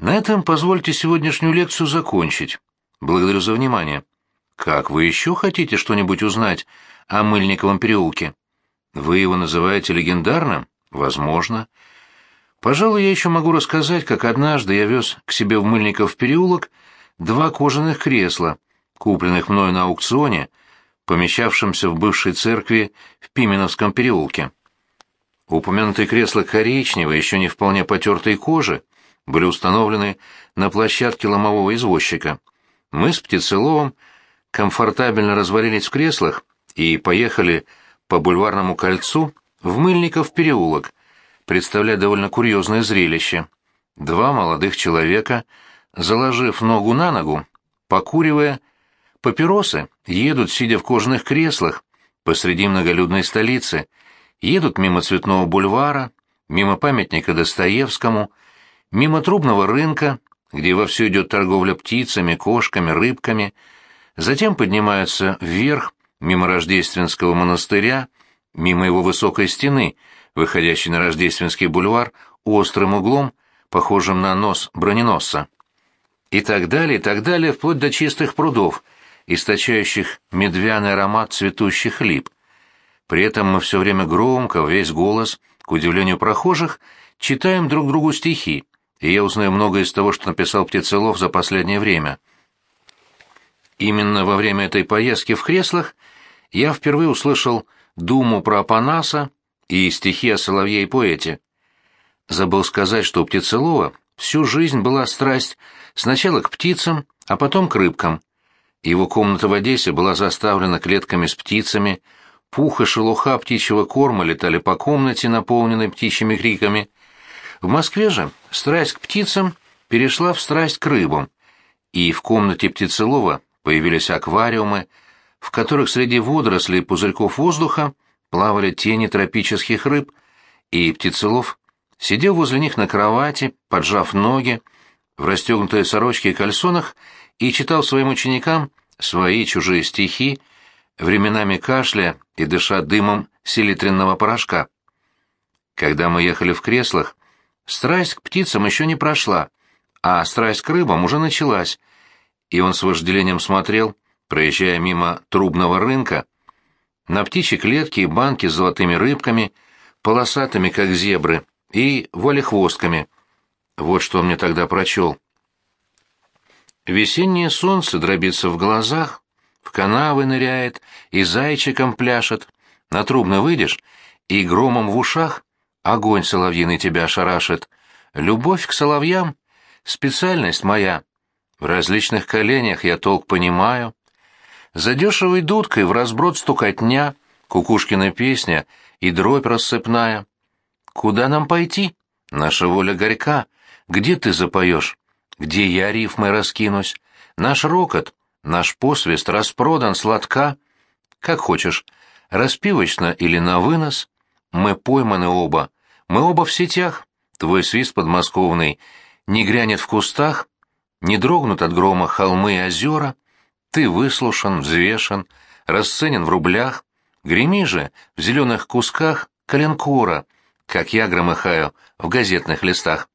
На этом позвольте сегодняшнюю лекцию закончить. Благодарю за внимание. Как вы еще хотите что-нибудь узнать о Мыльниковом переулке? Вы его называете легендарным? Возможно. Пожалуй, я еще могу рассказать, как однажды я вез к себе в Мыльников переулок два кожаных кресла, купленных мною на аукционе, помещавшемся в бывшей церкви в Пименовском переулке. Упомянутые кресла коричневые, еще не вполне потертой кожи, были установлены на площадке ломового извозчика. Мы с Птицеловым комфортабельно развалились в креслах и поехали по бульварному кольцу в Мыльников переулок, представляя довольно курьезное зрелище. Два молодых человека, заложив ногу на ногу, покуривая папиросы, едут, сидя в кожаных креслах, посреди многолюдной столицы, едут мимо Цветного бульвара, мимо памятника Достоевскому, мимо трубного рынка, где вовсю идет торговля птицами, кошками, рыбками, затем поднимаются вверх, мимо Рождественского монастыря, мимо его высокой стены, выходящей на Рождественский бульвар, острым углом, похожим на нос броненосца. И так далее, и так далее, вплоть до чистых прудов, источающих медвяный аромат цветущих лип. При этом мы все время громко, весь голос, к удивлению прохожих, читаем друг другу стихи, и я узнаю многое из того, что написал Птицелов за последнее время. Именно во время этой поездки в креслах я впервые услышал думу про Апанаса и стихи о соловье и поэте. Забыл сказать, что у Птицелова всю жизнь была страсть сначала к птицам, а потом к рыбкам. Его комната в Одессе была заставлена клетками с птицами, пух и шелуха птичьего корма летали по комнате, наполненной птичьими криками, в Москве же страсть к птицам перешла в страсть к рыбам, и в комнате птицелова появились аквариумы, в которых среди водорослей и пузырьков воздуха плавали тени тропических рыб, и птицелов сидел возле них на кровати, поджав ноги, в расстегнутой сорочке и кальсонах, и читал своим ученикам свои чужие стихи, временами кашля и дыша дымом селитренного порошка. Когда мы ехали в креслах, Страсть к птицам еще не прошла, а страсть к рыбам уже началась, и он с вожделением смотрел, проезжая мимо трубного рынка, на птичьи клетки и банки с золотыми рыбками, полосатыми, как зебры, и волехвостками. Вот что он мне тогда прочел. Весеннее солнце дробится в глазах, в канавы ныряет и зайчиком пляшет. На трубно выйдешь, и громом в ушах Огонь соловьиный тебя шарашит. Любовь к соловьям — специальность моя. В различных коленях я толк понимаю. За дешевой дудкой в разброд стукотня, кукушкина песня и дробь рассыпная. Куда нам пойти? Наша воля горька. Где ты запоешь? Где я рифмой раскинусь? Наш рокот, наш посвист распродан сладка. Как хочешь, распивочно или на вынос — мы пойманы оба. Мы оба в сетях. Твой свист подмосковный не грянет в кустах, не дрогнут от грома холмы и озера. Ты выслушан, взвешен, расценен в рублях. Греми же в зеленых кусках коленкора, как я громыхаю в газетных листах.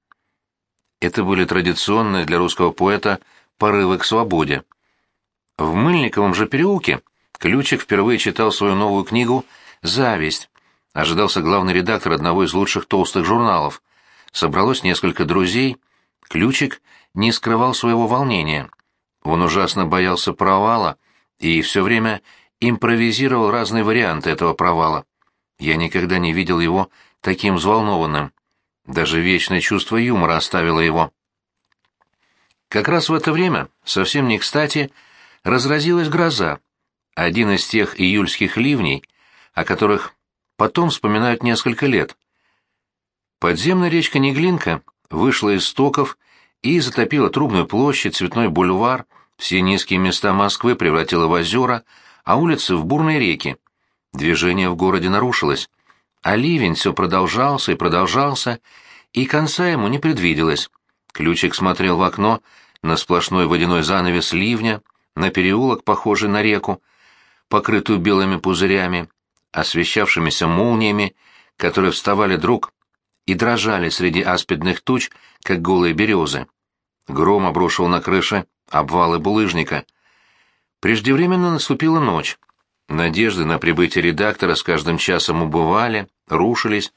Это были традиционные для русского поэта порывы к свободе. В Мыльниковом же переулке Ключик впервые читал свою новую книгу «Зависть», ожидался главный редактор одного из лучших толстых журналов. Собралось несколько друзей. Ключик не скрывал своего волнения. Он ужасно боялся провала и все время импровизировал разные варианты этого провала. Я никогда не видел его таким взволнованным. Даже вечное чувство юмора оставило его. Как раз в это время, совсем не кстати, разразилась гроза. Один из тех июльских ливней, о которых потом вспоминают несколько лет. Подземная речка Неглинка вышла из стоков и затопила Трубную площадь, Цветной бульвар, все низкие места Москвы превратила в озера, а улицы в бурные реки. Движение в городе нарушилось. А ливень все продолжался и продолжался, и конца ему не предвиделось. Ключик смотрел в окно на сплошной водяной занавес ливня, на переулок, похожий на реку, покрытую белыми пузырями, освещавшимися молниями, которые вставали друг и дрожали среди аспидных туч, как голые березы. Гром обрушил на крыше обвалы булыжника. Преждевременно наступила ночь. Надежды на прибытие редактора с каждым часом убывали, рушились,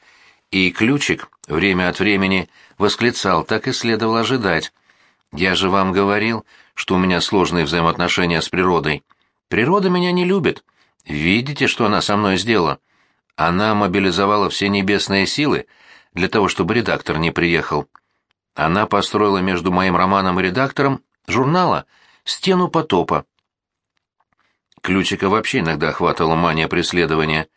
и Ключик время от времени восклицал, так и следовало ожидать. «Я же вам говорил, что у меня сложные взаимоотношения с природой. Природа меня не любит. Видите, что она со мной сделала? Она мобилизовала все небесные силы для того, чтобы редактор не приехал. Она построила между моим романом и редактором журнала стену потопа. Ключика вообще иногда охватывала мания преследования.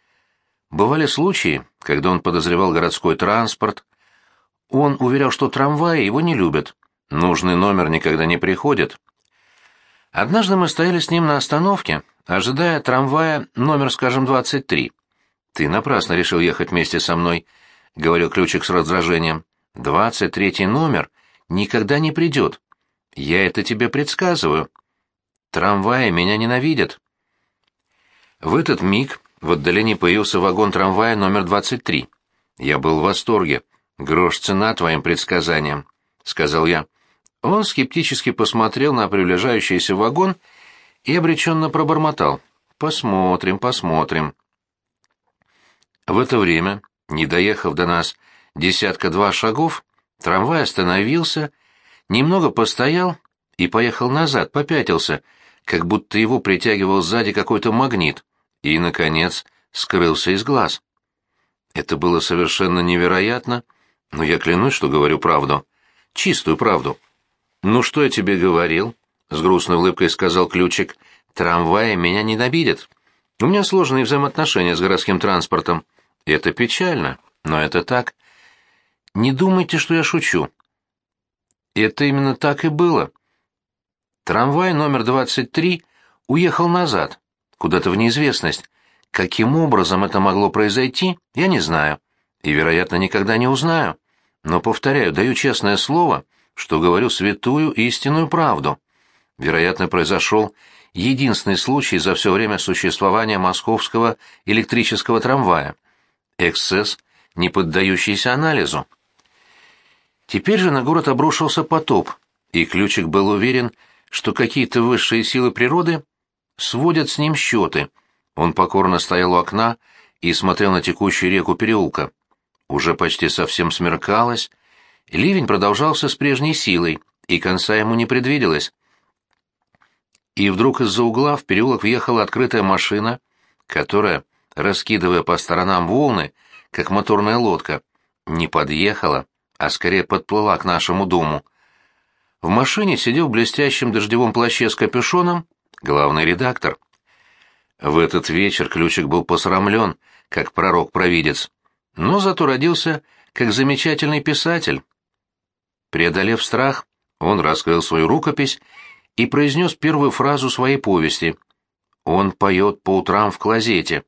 Бывали случаи, когда он подозревал городской транспорт. Он уверял, что трамваи его не любят. Нужный номер никогда не приходит. Однажды мы стояли с ним на остановке, ожидая трамвая номер, скажем, 23. «Ты напрасно решил ехать вместе со мной», — говорил Ключик с раздражением. «Двадцать третий номер никогда не придет. Я это тебе предсказываю. Трамваи меня ненавидят». В этот миг в отдалении появился вагон трамвая номер 23. Я был в восторге. «Грош цена твоим предсказаниям», — сказал я. Он скептически посмотрел на приближающийся вагон и обреченно пробормотал. «Посмотрим, посмотрим». В это время, не доехав до нас десятка-два шагов, трамвай остановился, немного постоял и поехал назад, попятился, как будто его притягивал сзади какой-то магнит, и, наконец, скрылся из глаз. Это было совершенно невероятно, но я клянусь, что говорю правду. Чистую правду. «Ну что я тебе говорил?» — с грустной улыбкой сказал Ключик. «Трамваи меня ненавидят. У меня сложные взаимоотношения с городским транспортом. Это печально, но это так. Не думайте, что я шучу. Это именно так и было. Трамвай номер 23 уехал назад, куда-то в неизвестность. Каким образом это могло произойти, я не знаю. И, вероятно, никогда не узнаю. Но, повторяю, даю честное слово, что говорю святую истинную правду. Вероятно, произошел единственный случай за все время существования московского электрического трамвая. Эксцесс, не поддающийся анализу. Теперь же на город обрушился потоп, и Ключик был уверен, что какие-то высшие силы природы сводят с ним счеты. Он покорно стоял у окна и смотрел на текущую реку переулка. Уже почти совсем смеркалось, ливень продолжался с прежней силой, и конца ему не предвиделось. И вдруг из-за угла в переулок въехала открытая машина, которая, раскидывая по сторонам волны, как моторная лодка, не подъехала, а скорее подплыла к нашему дому. В машине сидел в блестящем дождевом плаще с капюшоном главный редактор. В этот вечер Ключик был посрамлен, как пророк-провидец, но зато родился как замечательный писатель. Преодолев страх, он раскрыл свою рукопись и произнес первую фразу своей повести. Он поет по утрам в клозете.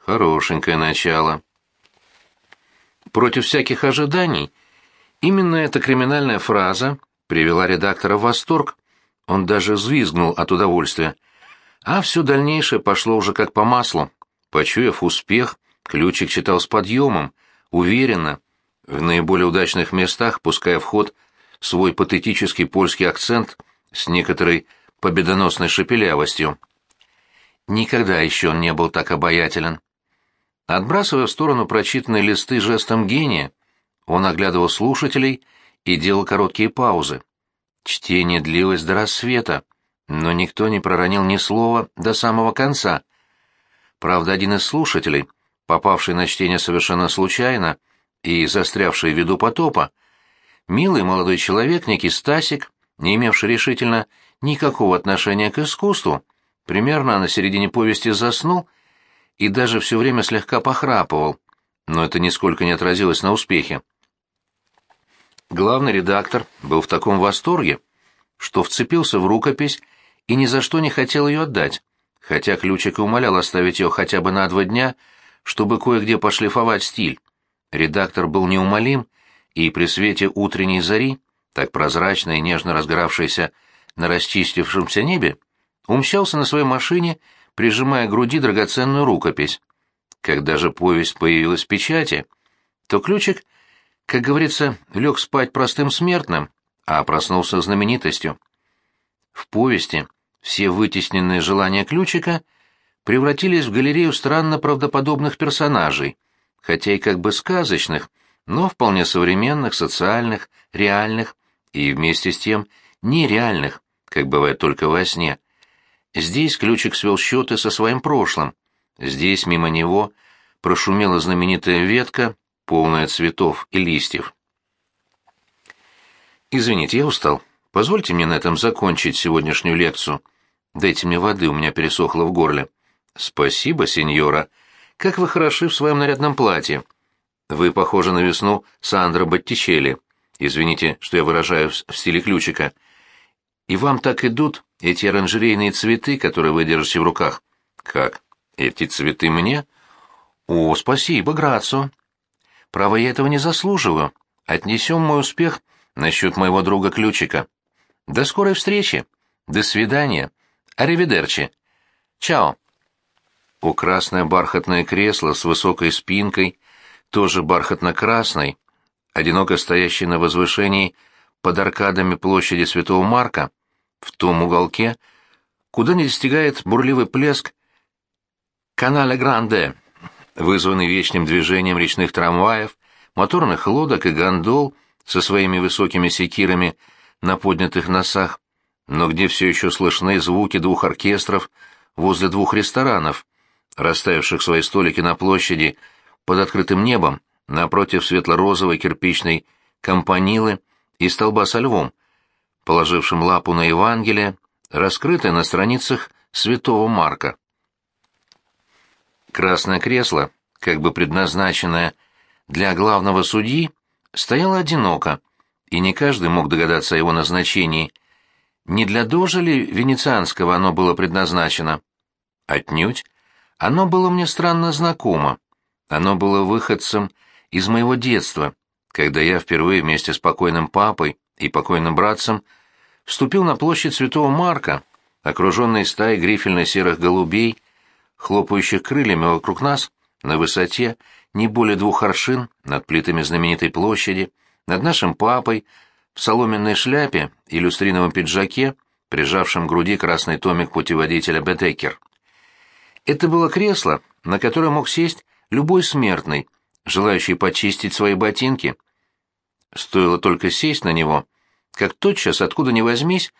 Хорошенькое начало. Против всяких ожиданий, именно эта криминальная фраза привела редактора в восторг. Он даже взвизгнул от удовольствия. А все дальнейшее пошло уже как по маслу. Почуяв успех, Ключик читал с подъемом, уверенно, в наиболее удачных местах пуская в ход свой патетический польский акцент с некоторой победоносной шепелявостью. Никогда еще он не был так обаятелен. Отбрасывая в сторону прочитанные листы жестом гения, он оглядывал слушателей и делал короткие паузы. Чтение длилось до рассвета, но никто не проронил ни слова до самого конца. Правда, один из слушателей, попавший на чтение совершенно случайно и застрявший в виду потопа, милый молодой человек, некий Стасик, не имевший решительно никакого отношения к искусству, примерно на середине повести заснул и даже все время слегка похрапывал, но это нисколько не отразилось на успехе. Главный редактор был в таком восторге, что вцепился в рукопись и ни за что не хотел ее отдать, хотя Ключик и умолял оставить ее хотя бы на два дня, чтобы кое-где пошлифовать стиль. Редактор был неумолим, и при свете утренней зари, так прозрачно и нежно разгоравшейся на расчистившемся небе, умщался на своей машине, прижимая к груди драгоценную рукопись. Когда же повесть появилась в печати, то Ключик, как говорится, лег спать простым смертным, а проснулся знаменитостью. В повести все вытесненные желания Ключика превратились в галерею странно правдоподобных персонажей, хотя и как бы сказочных, но вполне современных, социальных, реальных и вместе с тем нереальных, как бывает только во сне. Здесь Ключик свел счеты со своим прошлым, здесь мимо него прошумела знаменитая ветка, полная цветов и листьев. «Извините, я устал. Позвольте мне на этом закончить сегодняшнюю лекцию. Дайте мне воды, у меня пересохло в горле». «Спасибо, сеньора. Как вы хороши в своем нарядном платье. Вы похожи на весну Сандро Боттичелли. Извините, что я выражаю в стиле ключика. И вам так идут эти оранжерейные цветы, которые вы держите в руках?» «Как? Эти цветы мне?» «О, спасибо, Грацо. Право, я этого не заслуживаю. Отнесем мой успех насчет моего друга Ключика. До скорой встречи. До свидания. Аривидерчи. Чао. У красное бархатное кресло с высокой спинкой, тоже бархатно-красной, одиноко стоящей на возвышении под аркадами площади Святого Марка, в том уголке, куда не достигает бурливый плеск каналя Гранде, вызванный вечным движением речных трамваев, моторных лодок и гондол со своими высокими секирами на поднятых носах, но где все еще слышны звуки двух оркестров возле двух ресторанов, расставивших свои столики на площади под открытым небом напротив светло-розовой кирпичной компанилы и столба со львом, положившим лапу на Евангелие, раскрытое на страницах святого Марка. Красное кресло, как бы предназначенное для главного судьи, стояло одиноко, и не каждый мог догадаться о его назначении. Не для дожа ли венецианского оно было предназначено? Отнюдь. Оно было мне странно знакомо. Оно было выходцем из моего детства, когда я впервые вместе с покойным папой и покойным братцем вступил на площадь Святого Марка, окруженный стаей грифельно-серых голубей, хлопающих крыльями вокруг нас, на высоте не более двух аршин над плитами знаменитой площади, над нашим папой, в соломенной шляпе и люстриновом пиджаке, прижавшем к груди красный томик путеводителя Бетекер. Это было кресло, на которое мог сесть любой смертный, желающий почистить свои ботинки. Стоило только сесть на него, как тотчас, откуда ни возьмись,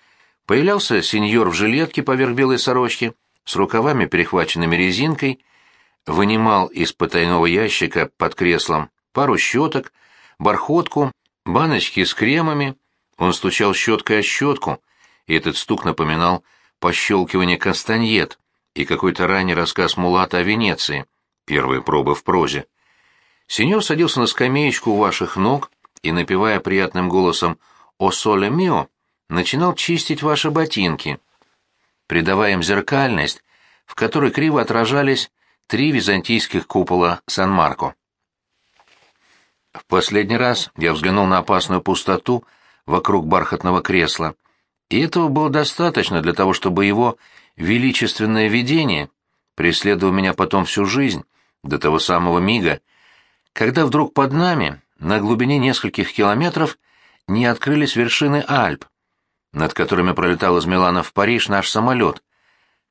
появлялся сеньор в жилетке поверх белой сорочки, с рукавами, перехваченными резинкой, вынимал из потайного ящика под креслом пару щеток, бархотку, баночки с кремами. Он стучал щеткой о щетку, и этот стук напоминал пощелкивание кастаньет и какой-то ранний рассказ Мулата о Венеции, первые пробы в прозе. Сеньор садился на скамеечку у ваших ног и, напевая приятным голосом «О соле мио», начинал чистить ваши ботинки придавая им зеркальность, в которой криво отражались три византийских купола Сан-Марко. В последний раз я взглянул на опасную пустоту вокруг бархатного кресла, и этого было достаточно для того, чтобы его величественное видение преследовало меня потом всю жизнь, до того самого мига, когда вдруг под нами, на глубине нескольких километров, не открылись вершины Альп, над которыми пролетал из Милана в Париж наш самолет,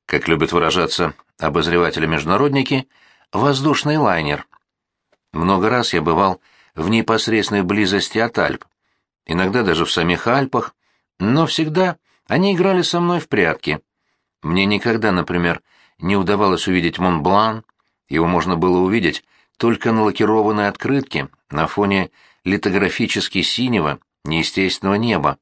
как любят выражаться обозреватели-международники, воздушный лайнер. Много раз я бывал в непосредственной близости от Альп, иногда даже в самих Альпах, но всегда они играли со мной в прятки. Мне никогда, например, не удавалось увидеть Монблан, его можно было увидеть только на лакированной открытке на фоне литографически синего, неестественного неба.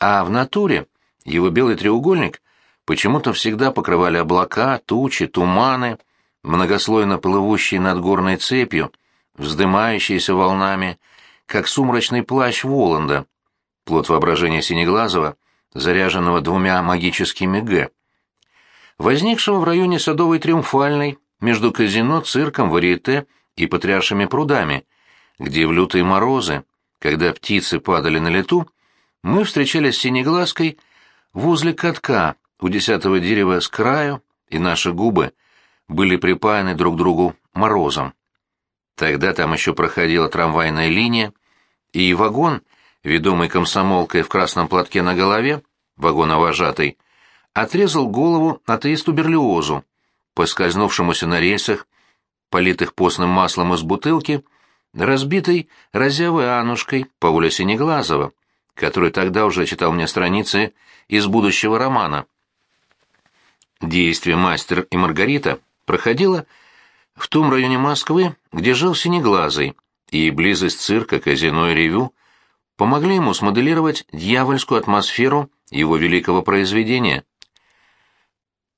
А в натуре его белый треугольник почему-то всегда покрывали облака, тучи, туманы, многослойно плывущие над горной цепью, вздымающиеся волнами, как сумрачный плащ Воланда, плод воображения Синеглазого, заряженного двумя магическими «Г», возникшего в районе Садовой Триумфальной, между казино, цирком, варьете и патриаршими прудами, где в лютые морозы, когда птицы падали на лету, мы встречались с Синеглазкой возле катка у десятого дерева с краю, и наши губы были припаяны друг к другу морозом. Тогда там еще проходила трамвайная линия, и вагон ведомый комсомолкой в красном платке на голове, вагоновожатый, отрезал голову атеисту Берлиозу, поскользнувшемуся на рельсах, политых постным маслом из бутылки, разбитой разявой Анушкой Пауля Синеглазова, который тогда уже читал мне страницы из будущего романа. Действие «Мастер и Маргарита» проходило в том районе Москвы, где жил Синеглазый, и близость цирка, казино и ревю помогли ему смоделировать дьявольскую атмосферу его великого произведения.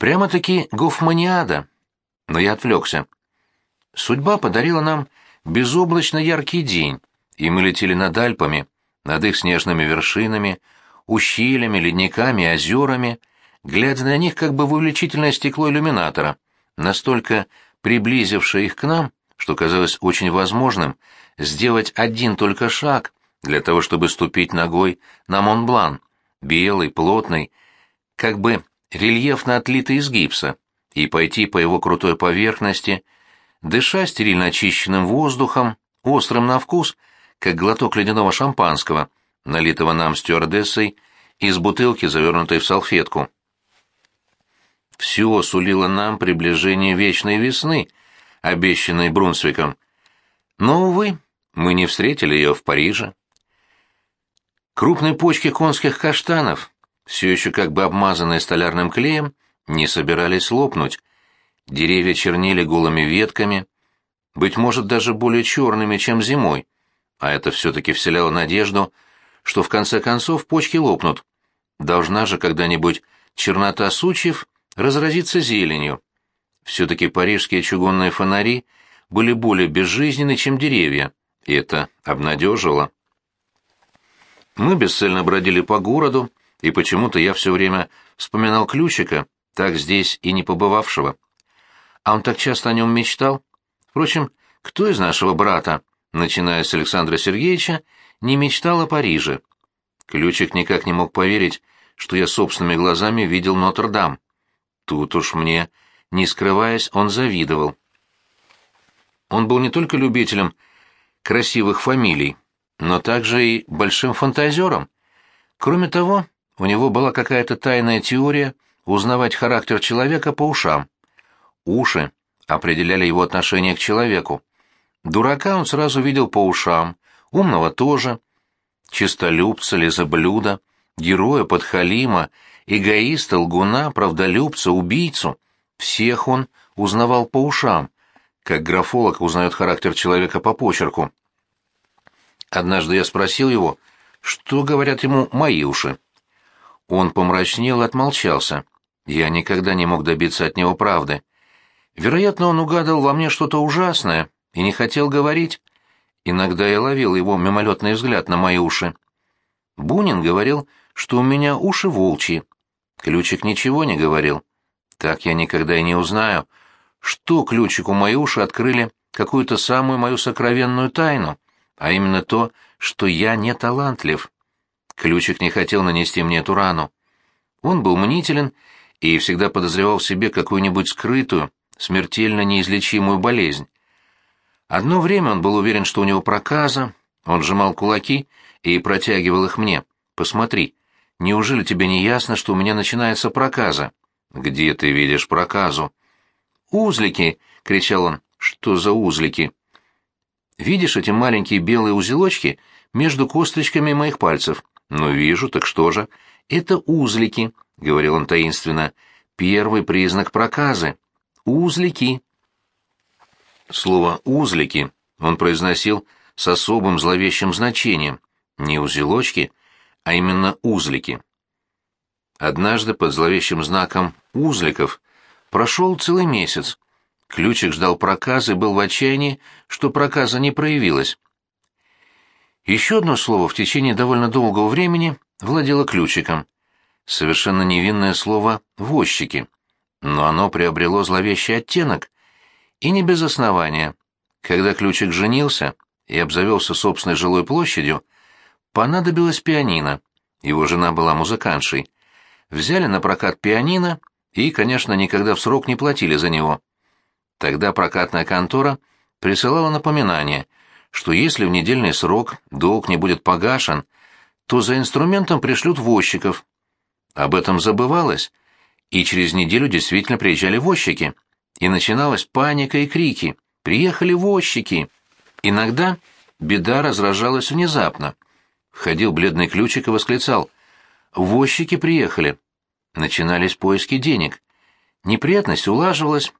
Прямо-таки гофманиада. Но я отвлекся. Судьба подарила нам безоблачно яркий день, и мы летели над Альпами, над их снежными вершинами, ущельями, ледниками, озерами, глядя на них как бы в увеличительное стекло иллюминатора, настолько приблизившее их к нам, что казалось очень возможным сделать один только шаг для того, чтобы ступить ногой на Монблан, белый, плотный, как бы рельефно отлитый из гипса, и пойти по его крутой поверхности, дыша стерильно очищенным воздухом, острым на вкус, как глоток ледяного шампанского, налитого нам стюардессой из бутылки, завернутой в салфетку. Все сулило нам приближение вечной весны, обещанной Брунсвиком. Но, увы, мы не встретили ее в Париже. Крупные почки конских каштанов, все еще как бы обмазанные столярным клеем, не собирались лопнуть. Деревья чернели голыми ветками, быть может, даже более черными, чем зимой, а это все-таки вселяло надежду, что в конце концов почки лопнут. Должна же когда-нибудь чернота сучьев разразиться зеленью. Все-таки парижские чугунные фонари были более безжизненны, чем деревья, и это обнадеживало. Мы бесцельно бродили по городу, и почему-то я все время вспоминал Ключика, так здесь и не побывавшего. А он так часто о нем мечтал. Впрочем, кто из нашего брата, начиная с Александра Сергеевича, не мечтал о Париже? Ключик никак не мог поверить, что я собственными глазами видел Нотр-Дам. Тут уж мне, не скрываясь, он завидовал. Он был не только любителем красивых фамилий, но также и большим фантазером. Кроме того, у него была какая-то тайная теория узнавать характер человека по ушам. Уши определяли его отношение к человеку. Дурака он сразу видел по ушам, умного тоже, чистолюбца, лизоблюда, героя, подхалима, эгоиста, лгуна, правдолюбца, убийцу. Всех он узнавал по ушам, как графолог узнает характер человека по почерку. Однажды я спросил его, что говорят ему мои уши. Он помрачнел и отмолчался. Я никогда не мог добиться от него правды. Вероятно, он угадал во мне что-то ужасное и не хотел говорить. Иногда я ловил его мимолетный взгляд на мои уши. Бунин говорил, что у меня уши волчьи. Ключик ничего не говорил. Так я никогда и не узнаю, что ключику мои уши открыли какую-то самую мою сокровенную тайну, а именно то, что я не талантлив. Ключик не хотел нанести мне эту рану. Он был мнителен и всегда подозревал в себе какую-нибудь скрытую, смертельно неизлечимую болезнь. Одно время он был уверен, что у него проказа, он сжимал кулаки и протягивал их мне. «Посмотри, неужели тебе не ясно, что у меня начинается проказа?» «Где ты видишь проказу?» «Узлики!» — кричал он. «Что за узлики?» «Видишь эти маленькие белые узелочки между косточками моих пальцев?» «Ну, вижу, так что же?» «Это узлики», — говорил он таинственно. «Первый признак проказы. Узлики». Слово «узлики» он произносил с особым зловещим значением. Не узелочки, а именно узлики. Однажды под зловещим знаком узликов прошел целый месяц. Ключик ждал проказы был в отчаянии, что проказа не проявилась. Еще одно слово в течение довольно долгого времени владело ключиком. Совершенно невинное слово «возчики». Но оно приобрело зловещий оттенок. И не без основания. Когда ключик женился и обзавелся собственной жилой площадью, понадобилось пианино. Его жена была музыкантшей. Взяли на прокат пианино и, конечно, никогда в срок не платили за него. Тогда прокатная контора присылала напоминание — что если в недельный срок долг не будет погашен, то за инструментом пришлют возчиков. Об этом забывалось, и через неделю действительно приезжали возчики, и начиналась паника и крики «Приехали возчики!». Иногда беда разражалась внезапно. Входил бледный ключик и восклицал «Возчики приехали!». Начинались поиски денег. Неприятность улаживалась.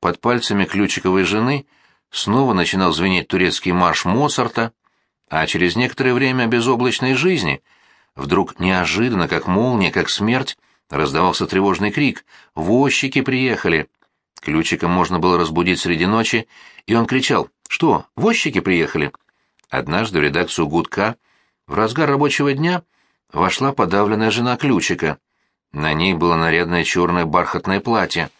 Под пальцами ключиковой жены снова начинал звенеть турецкий марш Моцарта, а через некоторое время безоблачной жизни вдруг неожиданно, как молния, как смерть, раздавался тревожный крик «Возчики приехали!». Ключика можно было разбудить среди ночи, и он кричал «Что, возчики приехали?» Однажды в редакцию «Гудка» в разгар рабочего дня вошла подавленная жена Ключика. На ней было нарядное черное бархатное платье.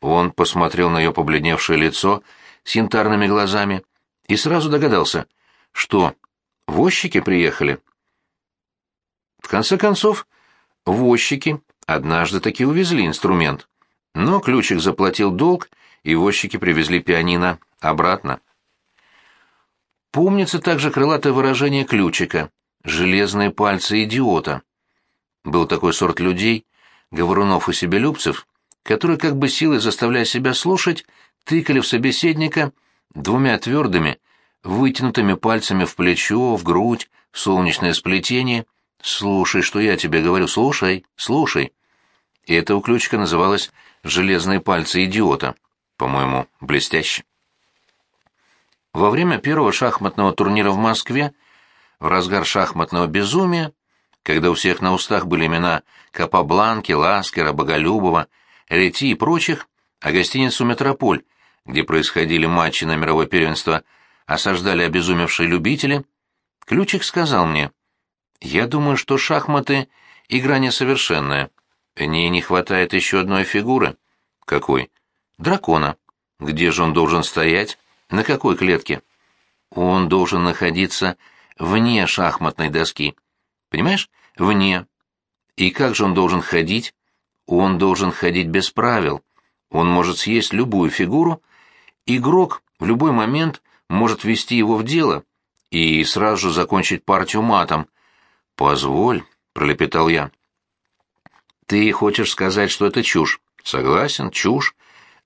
Он посмотрел на ее побледневшее лицо с янтарными глазами и сразу догадался, что возчики приехали. В конце концов, возчики однажды таки увезли инструмент, но ключик заплатил долг, и возчики привезли пианино обратно. Помнится также крылатое выражение ключика «железные пальцы идиота». Был такой сорт людей, говорунов и себелюбцев, которые как бы силой заставляя себя слушать, тыкали в собеседника двумя твердыми, вытянутыми пальцами в плечо, в грудь, в солнечное сплетение. «Слушай, что я тебе говорю, слушай, слушай». И это у ключика называлось «железные пальцы идиота». По-моему, блестяще. Во время первого шахматного турнира в Москве, в разгар шахматного безумия, когда у всех на устах были имена Капабланки, Ласкера, Боголюбова, Рети и прочих, а гостиницу «Метрополь», где происходили матчи на мировое первенство, осаждали обезумевшие любители, Ключик сказал мне, «Я думаю, что шахматы — игра несовершенная. В ней не хватает еще одной фигуры». «Какой?» «Дракона. Где же он должен стоять?» На какой клетке? Он должен находиться вне шахматной доски. Понимаешь? Вне. И как же он должен ходить? Он должен ходить без правил. Он может съесть любую фигуру. Игрок в любой момент может ввести его в дело и сразу же закончить партию матом. «Позволь», — пролепетал я. «Ты хочешь сказать, что это чушь?» «Согласен, чушь.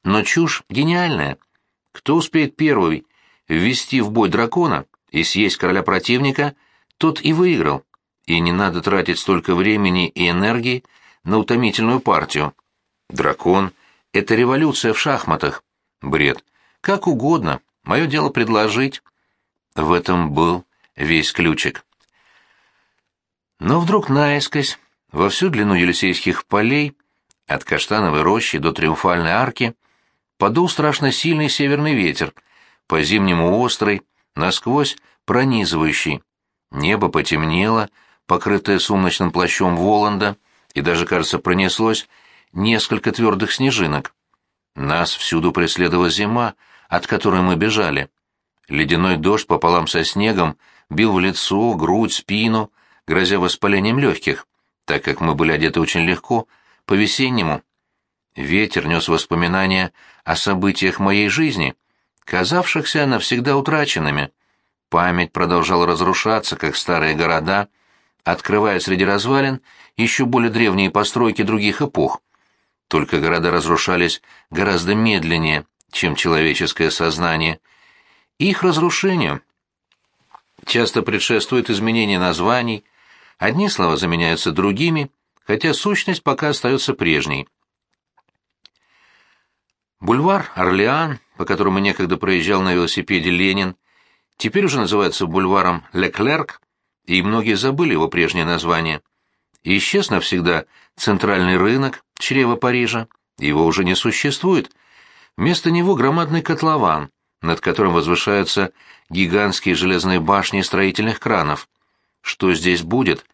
Но чушь гениальная. Кто успеет первый ввести в бой дракона и съесть короля противника, тот и выиграл. И не надо тратить столько времени и энергии на утомительную партию. Дракон — это революция в шахматах. Бред. Как угодно. Мое дело предложить. В этом был весь ключик. Но вдруг наискось, во всю длину Елисейских полей, от Каштановой рощи до Триумфальной арки, подул страшно сильный северный ветер, по-зимнему острый, насквозь пронизывающий. Небо потемнело, покрытое сумрачным плащом Воланда, и даже, кажется, пронеслось несколько твердых снежинок. Нас всюду преследовала зима, от которой мы бежали. Ледяной дождь пополам со снегом бил в лицо, грудь, спину, грозя воспалением легких, так как мы были одеты очень легко, по-весеннему. Ветер нес воспоминания о событиях моей жизни, казавшихся навсегда утраченными. Память продолжала разрушаться, как старые города, открывая среди развалин еще более древние постройки других эпох. Только города разрушались гораздо медленнее, чем человеческое сознание. Их разрушению часто предшествует изменение названий, одни слова заменяются другими, хотя сущность пока остается прежней. Бульвар Орлеан, по которому некогда проезжал на велосипеде Ленин, теперь уже называется бульваром Леклерк, и многие забыли его прежнее название. исчез навсегда центральный рынок, чрево Парижа, его уже не существует. Вместо него громадный котлован, над которым возвышаются гигантские железные башни строительных кранов. Что здесь будет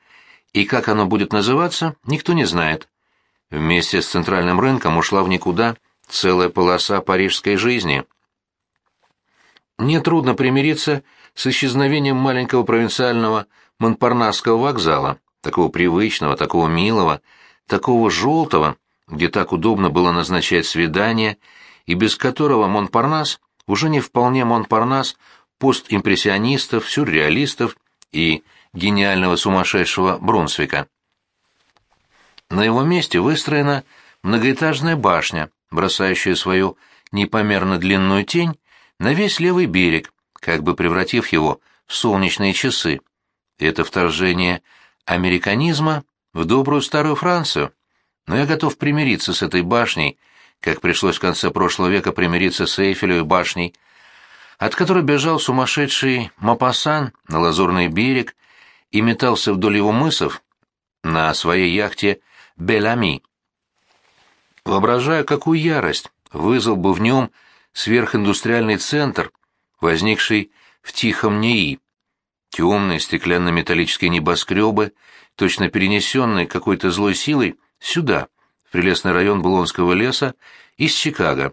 и как оно будет называться, никто не знает. Вместе с центральным рынком ушла в никуда – целая полоса парижской жизни. Мне трудно примириться с исчезновением маленького провинциального Монпарнасского вокзала, такого привычного, такого милого, такого желтого, где так удобно было назначать свидания, и без которого Монпарнас уже не вполне Монпарнас постимпрессионистов, сюрреалистов и гениального сумасшедшего Брунсвика. На его месте выстроена многоэтажная башня, бросающая свою непомерно длинную тень на весь левый берег, как бы превратив его в солнечные часы. Это вторжение американизма в добрую старую Францию. Но я готов примириться с этой башней, как пришлось в конце прошлого века примириться с Эйфелевой башней, от которой бежал сумасшедший Мапасан на Лазурный берег и метался вдоль его мысов на своей яхте «Белами». Воображаю, какую ярость вызвал бы в нем сверхиндустриальный центр, возникший в Тихом НИИ. Темные стеклянно-металлические небоскребы, точно перенесенные какой-то злой силой, сюда, прелестный район Булонского леса, из Чикаго.